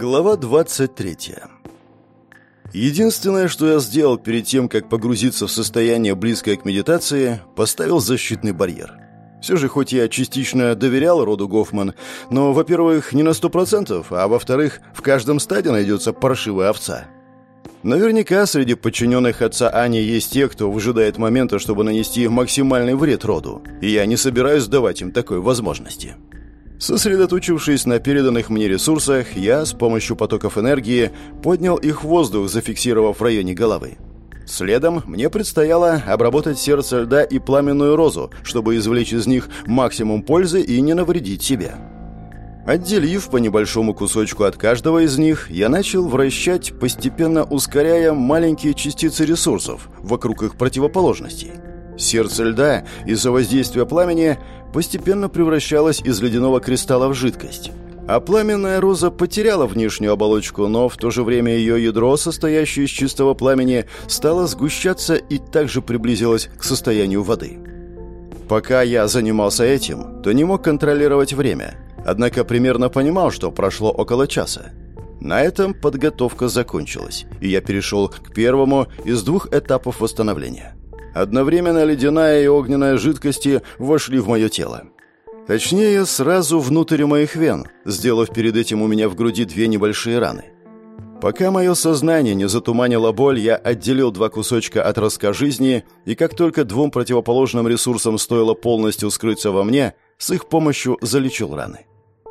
Глава 23. Единственное, что я сделал перед тем, как погрузиться в состояние, близкое к медитации, поставил защитный барьер. Все же, хоть я частично доверял роду Гофман, но, во-первых, не на сто процентов, а во-вторых, в каждом стаде найдется паршивая овца. Наверняка среди подчиненных отца Ани есть те, кто выжидает момента, чтобы нанести максимальный вред роду, и я не собираюсь давать им такой возможности. Сосредоточившись на переданных мне ресурсах, я с помощью потоков энергии поднял их в воздух, зафиксировав в районе головы. Следом мне предстояло обработать сердце льда и пламенную розу, чтобы извлечь из них максимум пользы и не навредить себе. Отделив по небольшому кусочку от каждого из них, я начал вращать, постепенно ускоряя маленькие частицы ресурсов вокруг их противоположностей. Сердце льда из-за воздействия пламени постепенно превращалось из ледяного кристалла в жидкость. А пламенная роза потеряла внешнюю оболочку, но в то же время ее ядро, состоящее из чистого пламени, стало сгущаться и также приблизилось к состоянию воды. Пока я занимался этим, то не мог контролировать время, однако примерно понимал, что прошло около часа. На этом подготовка закончилась, и я перешел к первому из двух этапов восстановления. Одновременно ледяная и огненная жидкости вошли в мое тело. Точнее, сразу внутрь моих вен, сделав перед этим у меня в груди две небольшие раны. Пока мое сознание не затуманило боль, я отделил два кусочка от роска жизни, и как только двум противоположным ресурсам стоило полностью скрыться во мне, с их помощью залечил раны.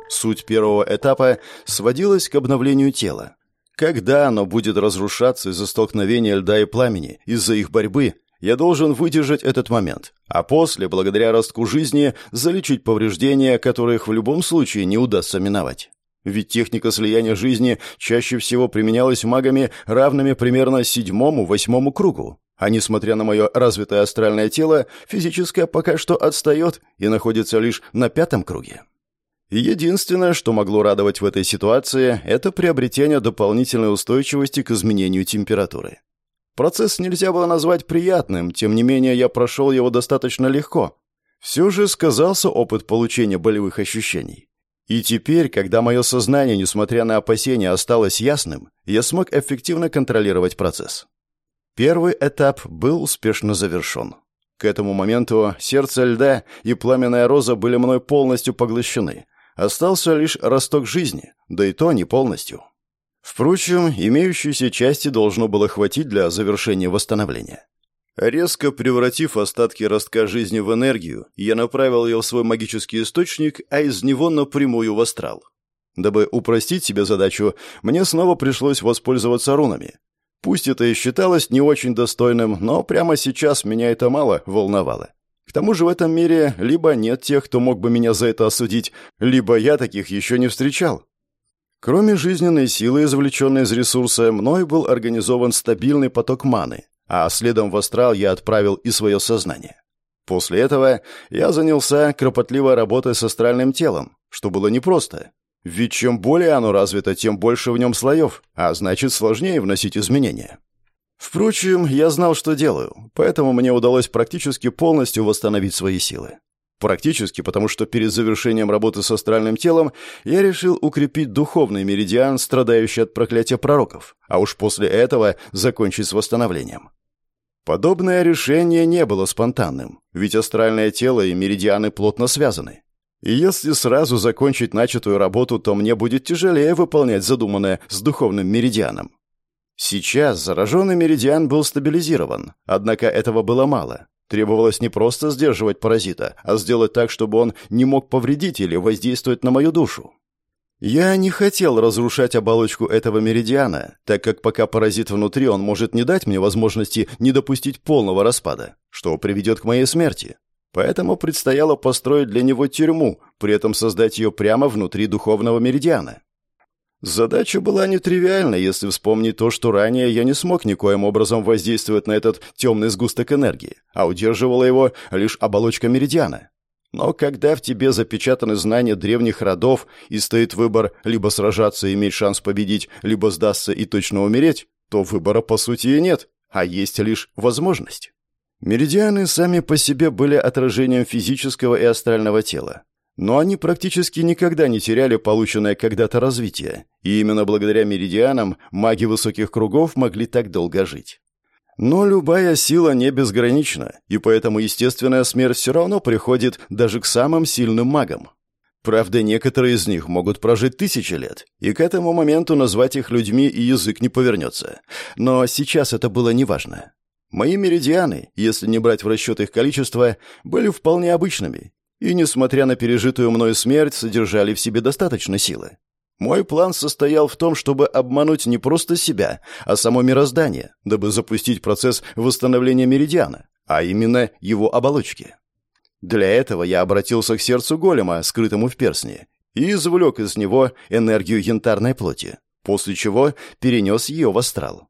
Суть первого этапа сводилась к обновлению тела. Когда оно будет разрушаться из-за столкновения льда и пламени, из-за их борьбы, я должен выдержать этот момент, а после, благодаря ростку жизни, залечить повреждения, которых в любом случае не удастся миновать. Ведь техника слияния жизни чаще всего применялась магами, равными примерно седьмому-восьмому кругу. А несмотря на мое развитое астральное тело, физическое пока что отстает и находится лишь на пятом круге. Единственное, что могло радовать в этой ситуации, это приобретение дополнительной устойчивости к изменению температуры. Процесс нельзя было назвать приятным, тем не менее я прошел его достаточно легко. Все же сказался опыт получения болевых ощущений. И теперь, когда мое сознание, несмотря на опасения, осталось ясным, я смог эффективно контролировать процесс. Первый этап был успешно завершен. К этому моменту сердце льда и пламенная роза были мной полностью поглощены. Остался лишь росток жизни, да и то не полностью. Впрочем, имеющейся части должно было хватить для завершения восстановления. Резко превратив остатки ростка жизни в энергию, я направил ее в свой магический источник, а из него напрямую в астрал. Дабы упростить себе задачу, мне снова пришлось воспользоваться рунами. Пусть это и считалось не очень достойным, но прямо сейчас меня это мало волновало. К тому же в этом мире либо нет тех, кто мог бы меня за это осудить, либо я таких еще не встречал. Кроме жизненной силы, извлеченной из ресурса, мной был организован стабильный поток маны, а следом в астрал я отправил и свое сознание. После этого я занялся кропотливой работой с астральным телом, что было непросто. Ведь чем более оно развито, тем больше в нем слоев, а значит сложнее вносить изменения. Впрочем, я знал, что делаю, поэтому мне удалось практически полностью восстановить свои силы. Практически, потому что перед завершением работы с астральным телом я решил укрепить духовный меридиан, страдающий от проклятия пророков, а уж после этого закончить с восстановлением. Подобное решение не было спонтанным, ведь астральное тело и меридианы плотно связаны. И если сразу закончить начатую работу, то мне будет тяжелее выполнять задуманное с духовным меридианом. Сейчас зараженный меридиан был стабилизирован, однако этого было мало. Требовалось не просто сдерживать паразита, а сделать так, чтобы он не мог повредить или воздействовать на мою душу. Я не хотел разрушать оболочку этого меридиана, так как пока паразит внутри, он может не дать мне возможности не допустить полного распада, что приведет к моей смерти. Поэтому предстояло построить для него тюрьму, при этом создать ее прямо внутри духовного меридиана. Задача была нетривиальна, если вспомнить то, что ранее я не смог никоим образом воздействовать на этот темный сгусток энергии, а удерживала его лишь оболочка меридиана. Но когда в тебе запечатаны знания древних родов и стоит выбор либо сражаться и иметь шанс победить, либо сдаться и точно умереть, то выбора по сути и нет, а есть лишь возможность. Меридианы сами по себе были отражением физического и астрального тела. Но они практически никогда не теряли полученное когда-то развитие, и именно благодаря меридианам маги высоких кругов могли так долго жить. Но любая сила не безгранична, и поэтому естественная смерть все равно приходит даже к самым сильным магам. Правда, некоторые из них могут прожить тысячи лет, и к этому моменту назвать их людьми и язык не повернется. Но сейчас это было неважно. Мои меридианы, если не брать в расчет их количество, были вполне обычными, и, несмотря на пережитую мною смерть, содержали в себе достаточно силы. Мой план состоял в том, чтобы обмануть не просто себя, а само мироздание, дабы запустить процесс восстановления меридиана, а именно его оболочки. Для этого я обратился к сердцу голема, скрытому в персне, и извлек из него энергию янтарной плоти, после чего перенес ее в астрал.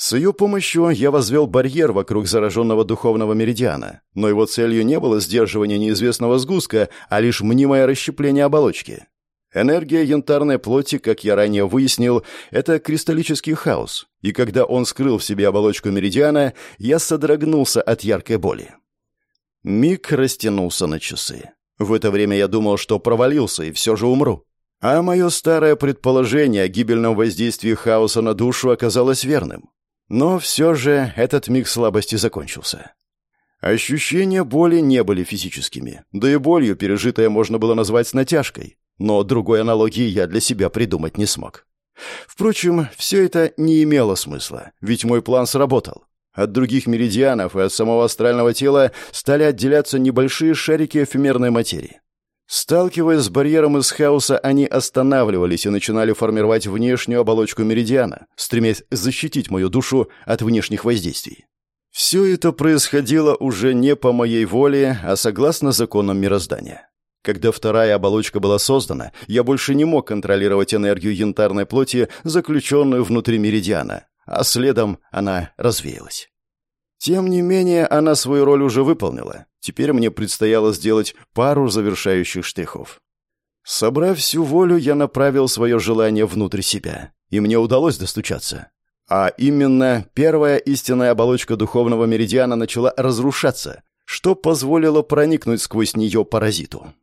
С ее помощью я возвел барьер вокруг зараженного духовного меридиана, но его целью не было сдерживание неизвестного сгустка, а лишь мнимое расщепление оболочки. Энергия янтарной плоти, как я ранее выяснил, это кристаллический хаос, и когда он скрыл в себе оболочку меридиана, я содрогнулся от яркой боли. Миг растянулся на часы. В это время я думал, что провалился и все же умру. А мое старое предположение о гибельном воздействии хаоса на душу оказалось верным. Но все же этот миг слабости закончился. Ощущения боли не были физическими, да и болью пережитое можно было назвать натяжкой, но другой аналогии я для себя придумать не смог. Впрочем, все это не имело смысла, ведь мой план сработал. От других меридианов и от самого астрального тела стали отделяться небольшие шарики эфемерной материи. Сталкиваясь с барьером из хаоса, они останавливались и начинали формировать внешнюю оболочку меридиана, стремясь защитить мою душу от внешних воздействий. Все это происходило уже не по моей воле, а согласно законам мироздания. Когда вторая оболочка была создана, я больше не мог контролировать энергию янтарной плоти, заключенную внутри меридиана, а следом она развеялась. Тем не менее, она свою роль уже выполнила. Теперь мне предстояло сделать пару завершающих штрихов. Собрав всю волю, я направил свое желание внутрь себя, и мне удалось достучаться. А именно, первая истинная оболочка духовного меридиана начала разрушаться, что позволило проникнуть сквозь нее паразиту.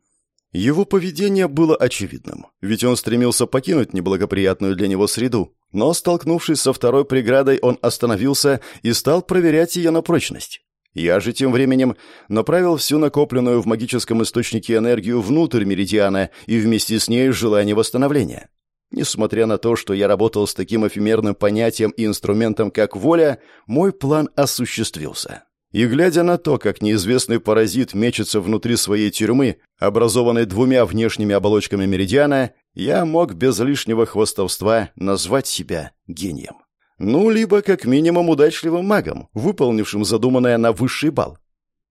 Его поведение было очевидным, ведь он стремился покинуть неблагоприятную для него среду, но, столкнувшись со второй преградой, он остановился и стал проверять ее на прочность. Я же тем временем направил всю накопленную в магическом источнике энергию внутрь меридиана и вместе с ней желание восстановления. Несмотря на то, что я работал с таким эфемерным понятием и инструментом, как воля, мой план осуществился. И глядя на то, как неизвестный паразит мечется внутри своей тюрьмы, образованной двумя внешними оболочками меридиана, я мог без лишнего хвостовства назвать себя гением. Ну, либо как минимум удачливым магом, выполнившим задуманное на высший бал.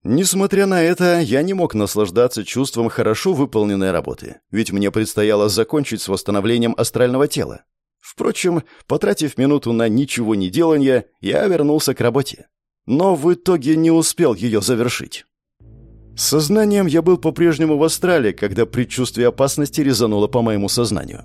Несмотря на это, я не мог наслаждаться чувством хорошо выполненной работы, ведь мне предстояло закончить с восстановлением астрального тела. Впрочем, потратив минуту на ничего не делание, я вернулся к работе. Но в итоге не успел ее завершить. Сознанием я был по-прежнему в астрале, когда предчувствие опасности резануло по моему сознанию.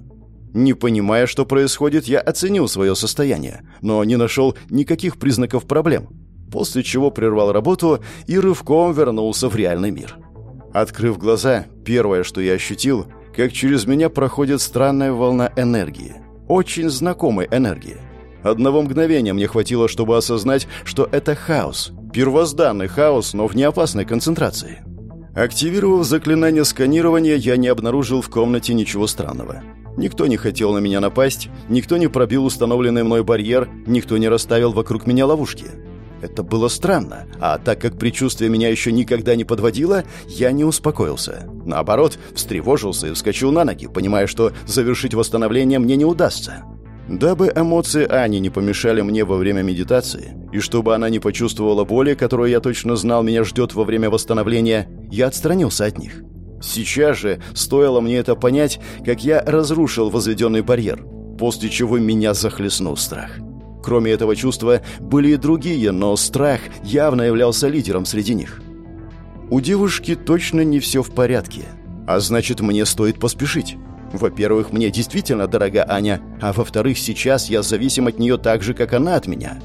Не понимая, что происходит, я оценил свое состояние, но не нашел никаких признаков проблем, после чего прервал работу и рывком вернулся в реальный мир. Открыв глаза, первое, что я ощутил, как через меня проходит странная волна энергии. Очень знакомой энергии. Одного мгновения мне хватило, чтобы осознать, что это хаос. Первозданный хаос, но в неопасной концентрации. Активировав заклинание сканирования, я не обнаружил в комнате ничего странного. Никто не хотел на меня напасть, никто не пробил установленный мной барьер, никто не расставил вокруг меня ловушки. Это было странно, а так как предчувствие меня еще никогда не подводило, я не успокоился. Наоборот, встревожился и вскочил на ноги, понимая, что завершить восстановление мне не удастся. Дабы эмоции Ани не помешали мне во время медитации, и чтобы она не почувствовала боли, которую я точно знал меня ждет во время восстановления, я отстранился от них. Сейчас же, стоило мне это понять, как я разрушил возведенный барьер, после чего меня захлестнул страх. Кроме этого чувства, были и другие, но страх явно являлся лидером среди них. У девушки точно не все в порядке, а значит, мне стоит поспешить. Во-первых, мне действительно дорога Аня, а во-вторых, сейчас я зависим от нее так же, как она от меня.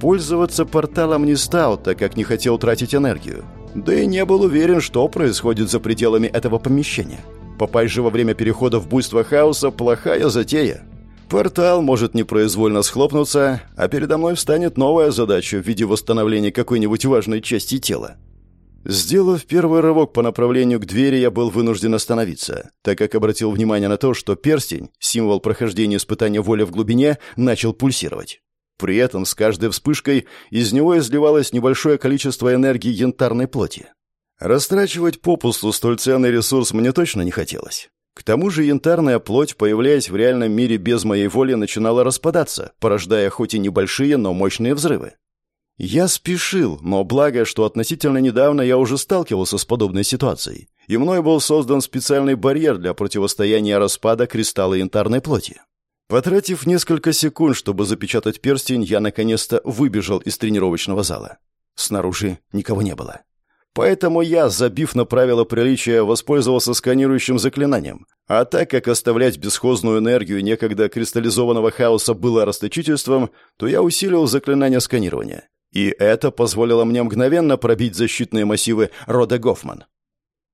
Пользоваться порталом не стал, так как не хотел тратить энергию. Да и не был уверен, что происходит за пределами этого помещения. Попасть же во время перехода в буйство хаоса – плохая затея. Портал может непроизвольно схлопнуться, а передо мной встанет новая задача в виде восстановления какой-нибудь важной части тела. Сделав первый рывок по направлению к двери, я был вынужден остановиться, так как обратил внимание на то, что перстень, символ прохождения испытания воли в глубине, начал пульсировать. При этом с каждой вспышкой из него изливалось небольшое количество энергии янтарной плоти. Растрачивать попусту столь ценный ресурс мне точно не хотелось. К тому же янтарная плоть, появляясь в реальном мире без моей воли, начинала распадаться, порождая хоть и небольшие, но мощные взрывы. Я спешил, но благо, что относительно недавно я уже сталкивался с подобной ситуацией, и мной был создан специальный барьер для противостояния распада кристалла янтарной плоти. Потратив несколько секунд, чтобы запечатать перстень, я наконец-то выбежал из тренировочного зала. Снаружи никого не было. Поэтому я, забив на правила приличия, воспользовался сканирующим заклинанием. А так как оставлять бесхозную энергию некогда кристаллизованного хаоса было расточительством, то я усилил заклинание сканирования. И это позволило мне мгновенно пробить защитные массивы рода Гофман.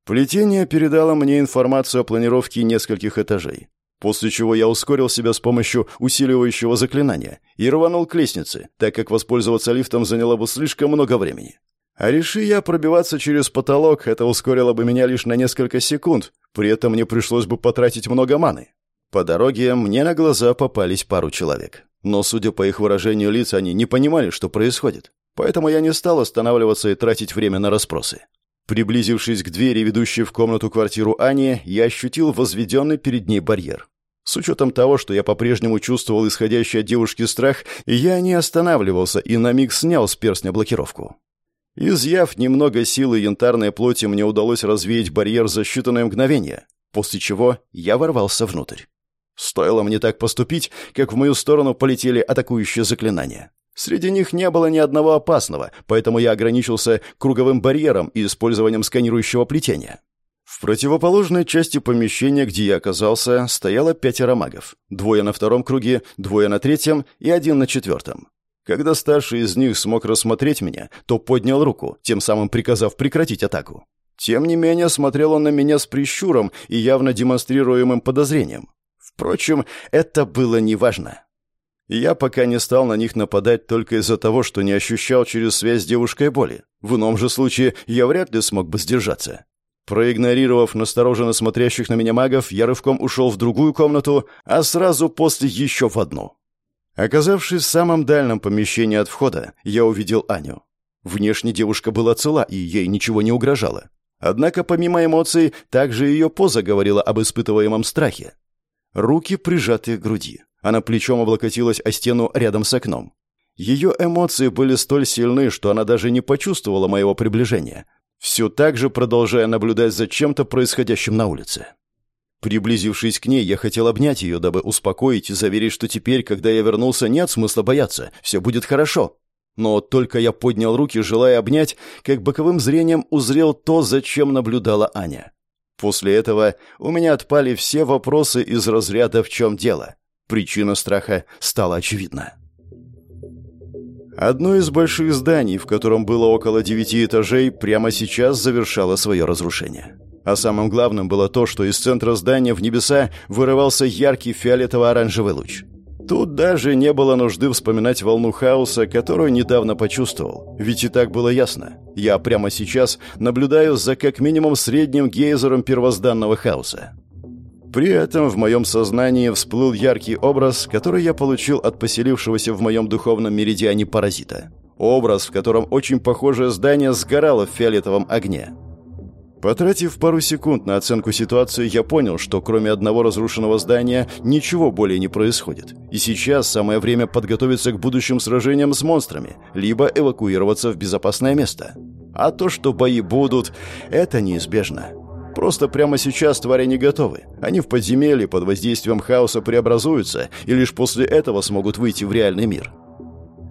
Плетение передало мне информацию о планировке нескольких этажей, после чего я ускорил себя с помощью усиливающего заклинания и рванул к лестнице, так как воспользоваться лифтом заняло бы слишком много времени. А реши я пробиваться через потолок, это ускорило бы меня лишь на несколько секунд, при этом мне пришлось бы потратить много маны. По дороге мне на глаза попались пару человек. Но, судя по их выражению лиц, они не понимали, что происходит. Поэтому я не стал останавливаться и тратить время на расспросы. Приблизившись к двери, ведущей в комнату квартиру Ани, я ощутил возведенный перед ней барьер. С учетом того, что я по-прежнему чувствовал исходящий от девушки страх, я не останавливался и на миг снял с перстня блокировку. Изъяв немного силы янтарной плоти, мне удалось развеять барьер за считанные мгновения, после чего я ворвался внутрь. Стоило мне так поступить, как в мою сторону полетели атакующие заклинания. Среди них не было ни одного опасного, поэтому я ограничился круговым барьером и использованием сканирующего плетения. В противоположной части помещения, где я оказался, стояло пятеро магов. Двое на втором круге, двое на третьем и один на четвертом. Когда старший из них смог рассмотреть меня, то поднял руку, тем самым приказав прекратить атаку. Тем не менее, смотрел он на меня с прищуром и явно демонстрируемым подозрением. Впрочем, это было неважно. Я пока не стал на них нападать только из-за того, что не ощущал через связь с девушкой боли. В ином же случае я вряд ли смог бы сдержаться. Проигнорировав настороженно смотрящих на меня магов, я рывком ушел в другую комнату, а сразу после еще в одну. Оказавшись в самом дальнем помещении от входа, я увидел Аню. Внешне девушка была цела, и ей ничего не угрожало. Однако, помимо эмоций, также ее поза говорила об испытываемом страхе. Руки прижаты к груди. Она плечом облокотилась о стену рядом с окном. Ее эмоции были столь сильны, что она даже не почувствовала моего приближения, все так же продолжая наблюдать за чем-то происходящим на улице. Приблизившись к ней, я хотел обнять ее, дабы успокоить и заверить, что теперь, когда я вернулся, нет смысла бояться, все будет хорошо. Но только я поднял руки, желая обнять, как боковым зрением узрел то, зачем наблюдала Аня. После этого у меня отпали все вопросы из разряда «в чем дело?». Причина страха стала очевидна. Одно из больших зданий, в котором было около девяти этажей, прямо сейчас завершало свое разрушение. А самым главным было то, что из центра здания в небеса вырывался яркий фиолетово-оранжевый луч. Тут даже не было нужды вспоминать волну хаоса, которую недавно почувствовал. Ведь и так было ясно. Я прямо сейчас наблюдаю за как минимум средним гейзером первозданного хаоса. При этом в моем сознании всплыл яркий образ, который я получил от поселившегося в моем духовном меридиане паразита. Образ, в котором очень похожее здание сгорало в фиолетовом огне. Потратив пару секунд на оценку ситуации, я понял, что кроме одного разрушенного здания ничего более не происходит. И сейчас самое время подготовиться к будущим сражениям с монстрами, либо эвакуироваться в безопасное место. А то, что бои будут, это неизбежно. Просто прямо сейчас твари не готовы. Они в подземелье под воздействием хаоса преобразуются и лишь после этого смогут выйти в реальный мир.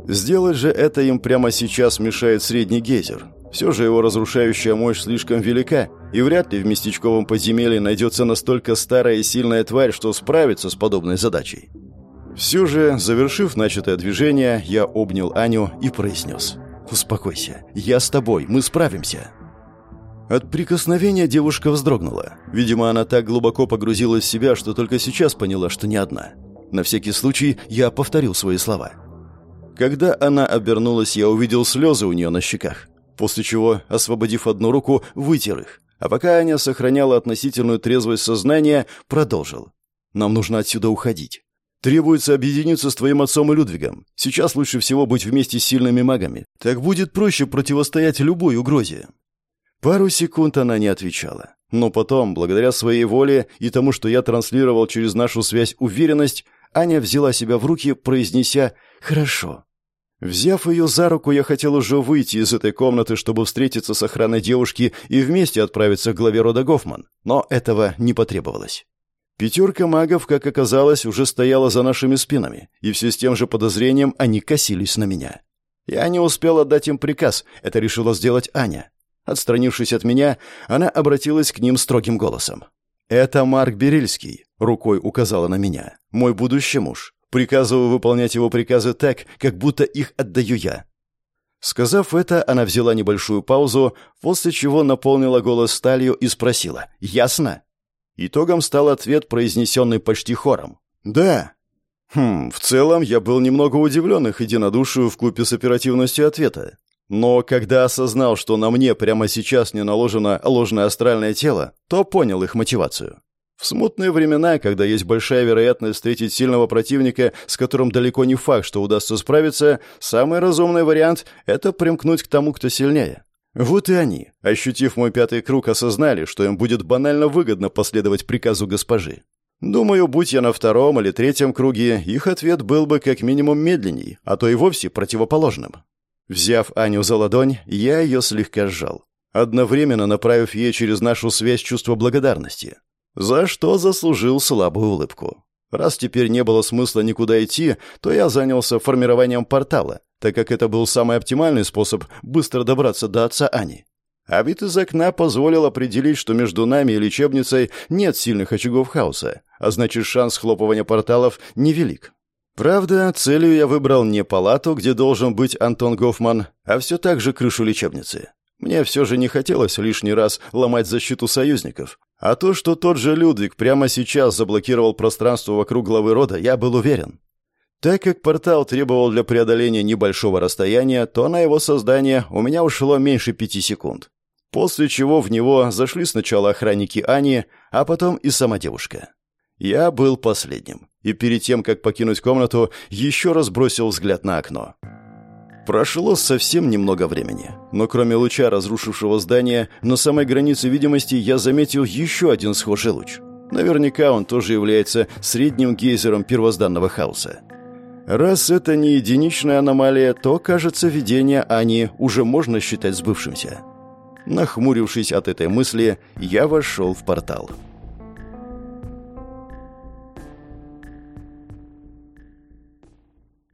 Сделать же это им прямо сейчас мешает средний гейзер. Все же его разрушающая мощь слишком велика, и вряд ли в местечковом подземелье найдется настолько старая и сильная тварь, что справится с подобной задачей. Все же, завершив начатое движение, я обнял Аню и произнес. «Успокойся, я с тобой, мы справимся». От прикосновения девушка вздрогнула. Видимо, она так глубоко погрузилась в себя, что только сейчас поняла, что не одна. На всякий случай я повторил свои слова. Когда она обернулась, я увидел слезы у нее на щеках, после чего, освободив одну руку, вытер их. А пока Аня сохраняла относительную трезвость сознания, продолжил. «Нам нужно отсюда уходить. Требуется объединиться с твоим отцом и Людвигом. Сейчас лучше всего быть вместе с сильными магами. Так будет проще противостоять любой угрозе». Пару секунд она не отвечала. Но потом, благодаря своей воле и тому, что я транслировал через нашу связь уверенность, Аня взяла себя в руки, произнеся «хорошо». Взяв ее за руку, я хотел уже выйти из этой комнаты, чтобы встретиться с охраной девушки и вместе отправиться к главе рода Гофман, но этого не потребовалось. Пятерка магов, как оказалось, уже стояла за нашими спинами, и все с тем же подозрением они косились на меня. Я не успел отдать им приказ, это решила сделать Аня. Отстранившись от меня, она обратилась к ним строгим голосом. «Это Марк Берильский», — рукой указала на меня, — «мой будущий муж. Приказываю выполнять его приказы так, как будто их отдаю я». Сказав это, она взяла небольшую паузу, после чего наполнила голос сталью и спросила «Ясно?». Итогом стал ответ, произнесенный почти хором. «Да». Хм, в целом я был немного удивлен их единодушию в с оперативностью ответа. Но когда осознал, что на мне прямо сейчас не наложено ложное астральное тело, то понял их мотивацию. В смутные времена, когда есть большая вероятность встретить сильного противника, с которым далеко не факт, что удастся справиться, самый разумный вариант — это примкнуть к тому, кто сильнее. Вот и они, ощутив мой пятый круг, осознали, что им будет банально выгодно последовать приказу госпожи. Думаю, будь я на втором или третьем круге, их ответ был бы как минимум медленней, а то и вовсе противоположным. Взяв Аню за ладонь, я ее слегка сжал, одновременно направив ей через нашу связь чувство благодарности, за что заслужил слабую улыбку. Раз теперь не было смысла никуда идти, то я занялся формированием портала, так как это был самый оптимальный способ быстро добраться до отца Ани. А вид из окна позволил определить, что между нами и лечебницей нет сильных очагов хаоса, а значит шанс схлопывания порталов невелик. Правда, целью я выбрал не палату, где должен быть Антон Гофман, а все так же крышу лечебницы. Мне все же не хотелось лишний раз ломать защиту союзников. А то, что тот же Людвиг прямо сейчас заблокировал пространство вокруг главы рода, я был уверен. Так как портал требовал для преодоления небольшого расстояния, то на его создание у меня ушло меньше пяти секунд. После чего в него зашли сначала охранники Ани, а потом и сама девушка. Я был последним, и перед тем, как покинуть комнату, еще раз бросил взгляд на окно. Прошло совсем немного времени, но кроме луча, разрушившего здание, на самой границе видимости я заметил еще один схожий луч. Наверняка он тоже является средним гейзером первозданного хаоса. Раз это не единичная аномалия, то, кажется, видение Ани уже можно считать сбывшимся. Нахмурившись от этой мысли, я вошел в портал.